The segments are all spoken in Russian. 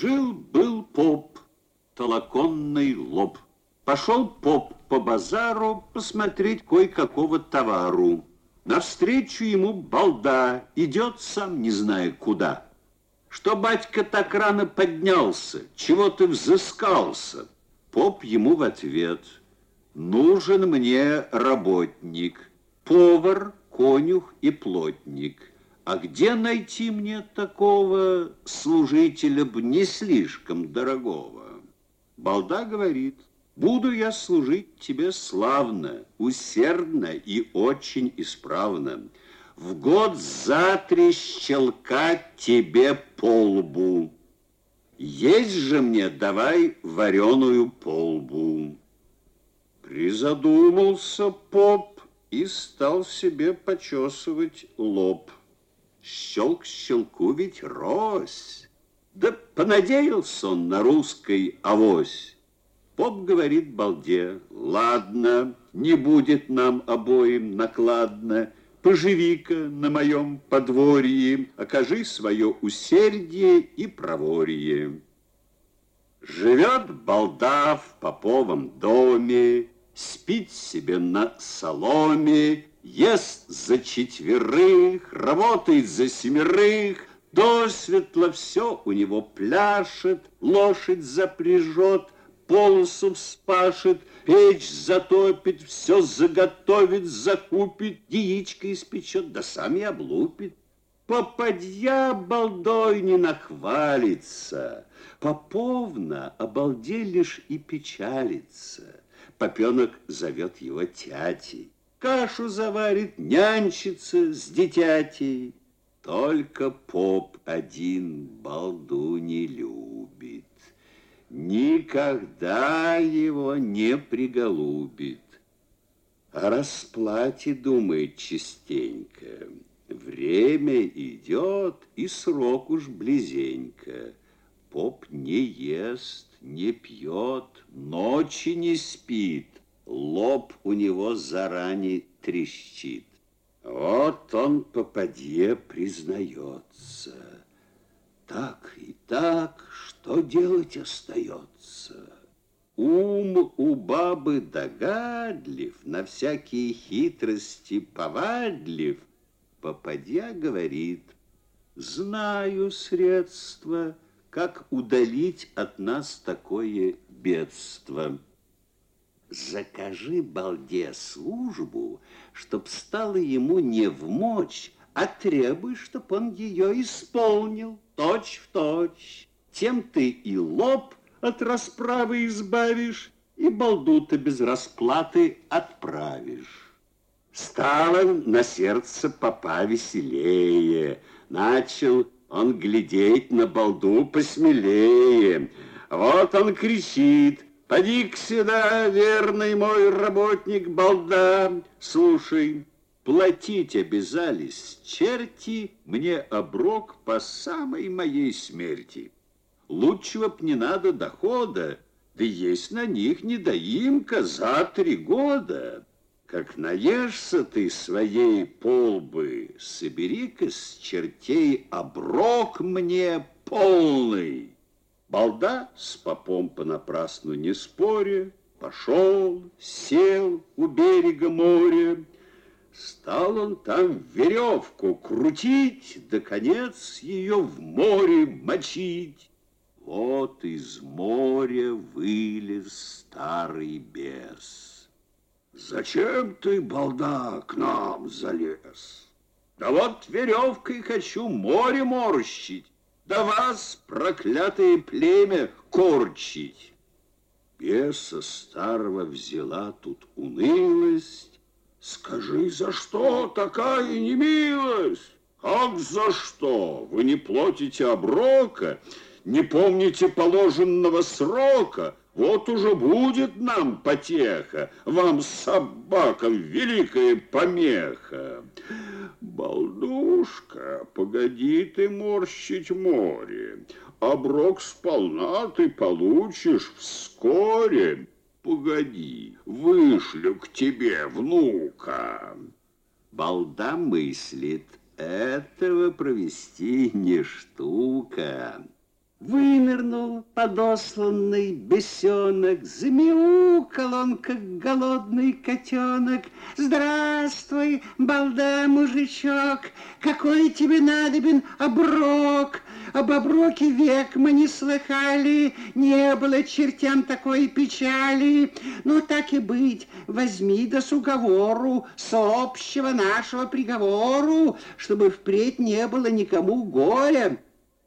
Жил-был поп, толоконный лоб. Пошел поп по базару посмотреть кое-какого товару. Навстречу ему балда, идет сам не зная куда. Что батька так рано поднялся, чего ты взыскался? Поп ему в ответ, нужен мне работник, повар, конюх и плотник. А где найти мне такого служителя б не слишком дорогого? Балда говорит, буду я служить тебе славно, усердно и очень исправно. В год за три щелка тебе полбу. Есть же мне давай вареную полбу. Призадумался поп и стал себе почесывать лоб. Щелк щелку ведь рось. Да понадеялся он на русской авось. Поп говорит балде, ладно, не будет нам обоим накладно, Поживи-ка на моем подворье, окажи свое усердие и проворье. Живет балда в поповом доме, спит себе на соломе, ест за четверых, работает за семерых, до светла все у него пляшет, лошадь запряжет, полосу вспашет, печь затопит, все заготовит, закупит, яичко испечет, да сам и облупит. Попадья балдой не нахвалится, Поповна обалде лишь и печалится. Попенок зовет его тятей, Кашу заварит, нянчится с дитятей. Только поп один балду не любит никогда его не приголубит. О расплате думает частенько. Время идет, и срок уж близенько. Поп не ест, не пьет, ночи не спит. Лоб у него заранее трещит. Вот он попадье признается. Так и так, что делать остается? Ум у бабы догадлив, на всякие хитрости повадлив. Попадья говорит, знаю средства, как удалить от нас такое бедство. Закажи балде службу, чтоб стало ему не в мочь, а требуй, чтоб он ее исполнил точь в точь. Тем ты и лоб от расправы избавишь, и балду-то без расплаты отправишь. Стало на сердце папа веселее, начал он глядеть на балду посмелее. Вот он кричит, поди сюда, верный мой работник балда, слушай, Платить обязались черти мне оброк по самой моей смерти. Лучшего б не надо дохода, да есть на них недоимка за три года. Как наешься ты своей полбы, собери-ка с чертей оброк мне полный. Балда с попом понапрасну не споря, пошел, сел у берега моря, Стал он там веревку крутить, да конец ее в море мочить. Вот из моря вылез старый бес. Зачем ты, балда, к нам залез? Да вот веревкой хочу море морщить, да вас, проклятое племя, корчить. Беса старого взяла тут унылость, Скажи, за что такая немилость? Как за что? Вы не платите оброка, не помните положенного срока. Вот уже будет нам потеха, вам, собакам, великая помеха. Балдушка, погоди ты морщить море, оброк сполна ты получишь вскоре. Погоди, вышлю к тебе внука. Балда мыслит, этого провести не штука. Вынырнул подосланный бесенок, Замяукал он, как голодный котенок. Здравствуй, балда, мужичок, Какой тебе надобен оброк? Об оброке век мы не слыхали, Не было чертям такой печали. Ну, так и быть, возьми да с уговору, С общего нашего приговору, Чтобы впредь не было никому горя.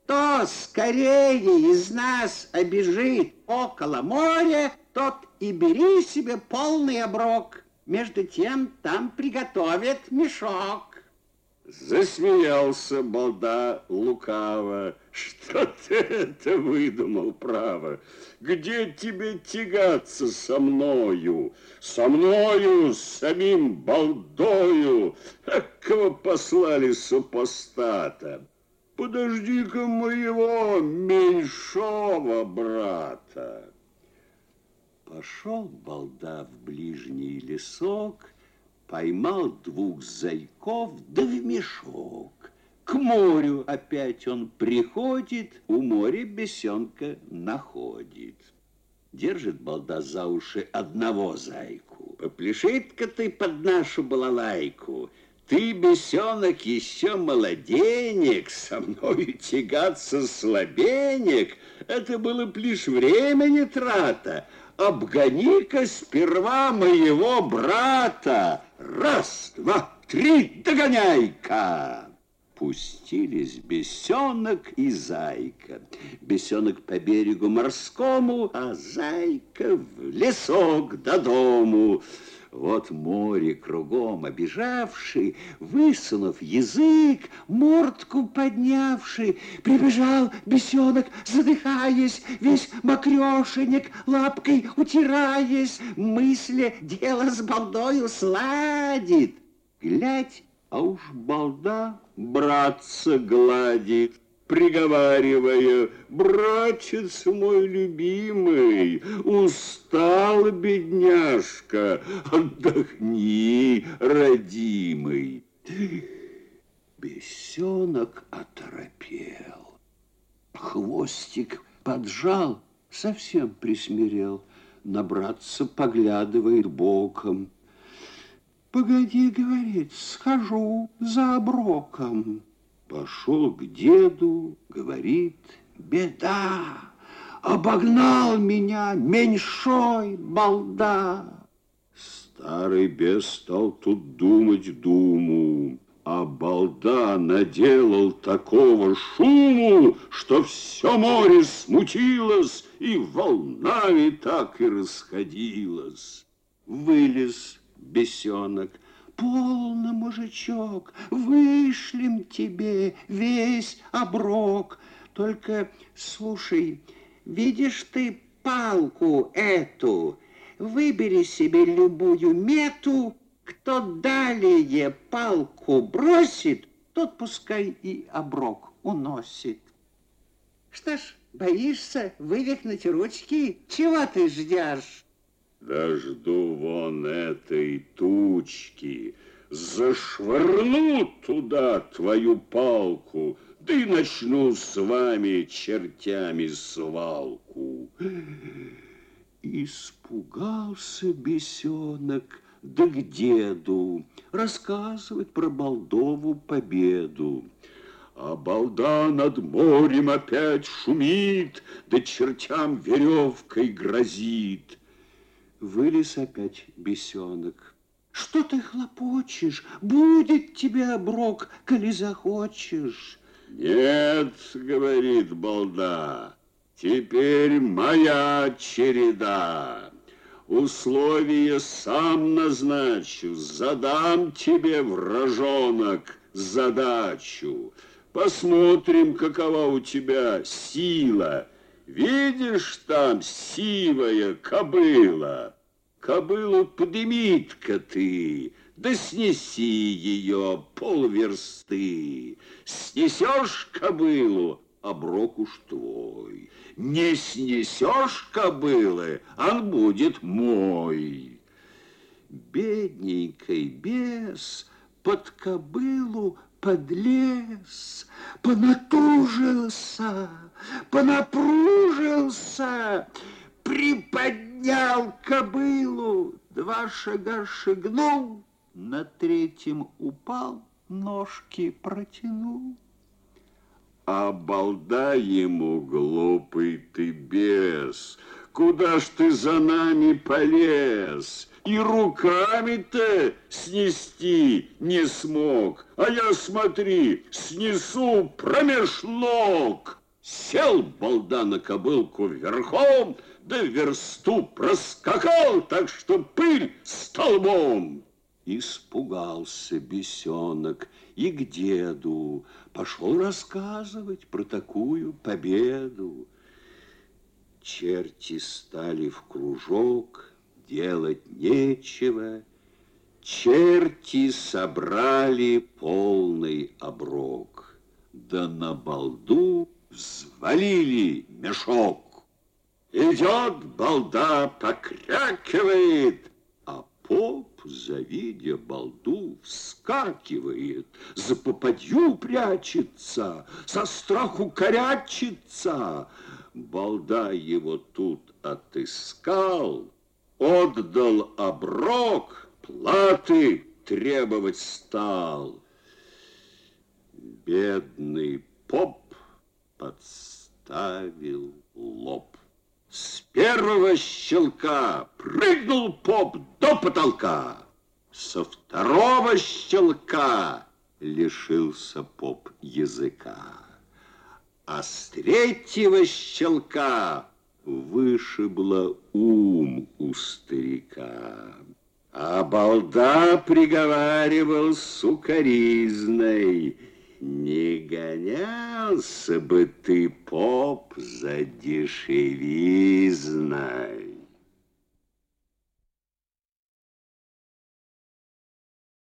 Кто скорее из нас обежит около моря, тот и бери себе полный оброк. Между тем там приготовят мешок. Засмеялся балда лукаво. Что ты это выдумал, право? Где тебе тягаться со мною? Со мною, с самим балдою? Кого послали супостата? Подожди-ка моего меньшого брата. Пошел балда в ближний лесок, поймал двух зайков, да в мешок. К морю опять он приходит, у моря бесенка находит. Держит балда за уши одного зайку. Попляшит-ка ты под нашу балалайку, ты, бесенок, еще молоденек, со мною тягаться слабенек. Это было б лишь времени трата. Обгони-ка сперва моего брата. Раз, два, три, догоняй-ка! Пустились бесенок и зайка. Бесенок по берегу морскому, а зайка в лесок до дому. Вот море кругом обижавший, высунув язык, мордку поднявший, прибежал бесенок, задыхаясь, весь мокрешенек, лапкой утираясь, мысли дело с балдою сладит. Глядь, а уж балда братца гладит приговаривая, «Братец мой любимый, устал, бедняжка, отдохни, родимый». Бесенок оторопел, хвостик поджал, совсем присмирел, на братца поглядывает боком. «Погоди, — говорит, — схожу за оброком». Пошел к деду, говорит, беда, обогнал меня меньшой балда. Старый бес стал тут думать думу, а балда наделал такого шуму, что все море смутилось и волнами так и расходилось. Вылез бесенок, Полно, мужичок, вышлем тебе весь оброк. Только слушай, видишь ты палку эту, выбери себе любую мету, кто далее палку бросит, тот пускай и оброк уносит. Что ж, боишься вывихнуть ручки? Чего ты ждешь? Да жду вон этой тучки, зашвырну туда твою палку, да и начну с вами чертями свалку. Испугался бесенок, да к деду рассказывать про Балдову победу. А балда над морем опять шумит, да чертям веревкой грозит. Вылез опять бесенок. Что ты хлопочешь? Будет тебе оброк, коли захочешь. Нет, говорит балда, теперь моя череда. Условия сам назначу, задам тебе, вражонок, задачу. Посмотрим, какова у тебя сила, Видишь там сивая кобыла? Кобылу подымит-ка ты, да снеси ее полверсты. Снесешь кобылу, оброк уж твой. Не снесешь кобылы, он будет мой. Бедненький бес под кобылу подлез, понатужился, понапружился, приподнял кобылу, два шага шагнул, на третьем упал, ножки протянул. А балда ему, глупый ты бес, Куда ж ты за нами полез? И руками-то снести не смог. А я, смотри, снесу промеж ног. Сел балда на кобылку верхом, да версту проскакал, так что пыль столбом. Испугался бесенок и к деду пошел рассказывать про такую победу. Черти стали в кружок, делать нечего. Черти собрали полный оброк, да на балду взвалили мешок. Идет балда, покрякивает, а поп, завидя балду, вскакивает, за попадью прячется, со страху корячится, Балда его тут отыскал, отдал оброк, платы требовать стал. Бедный поп подставил лоб. С первого щелка прыгнул поп до потолка. Со второго щелка лишился поп языка а с третьего щелка вышибло ум у старика. А балда приговаривал сукаризной, не гонялся бы ты, поп, за дешевизной.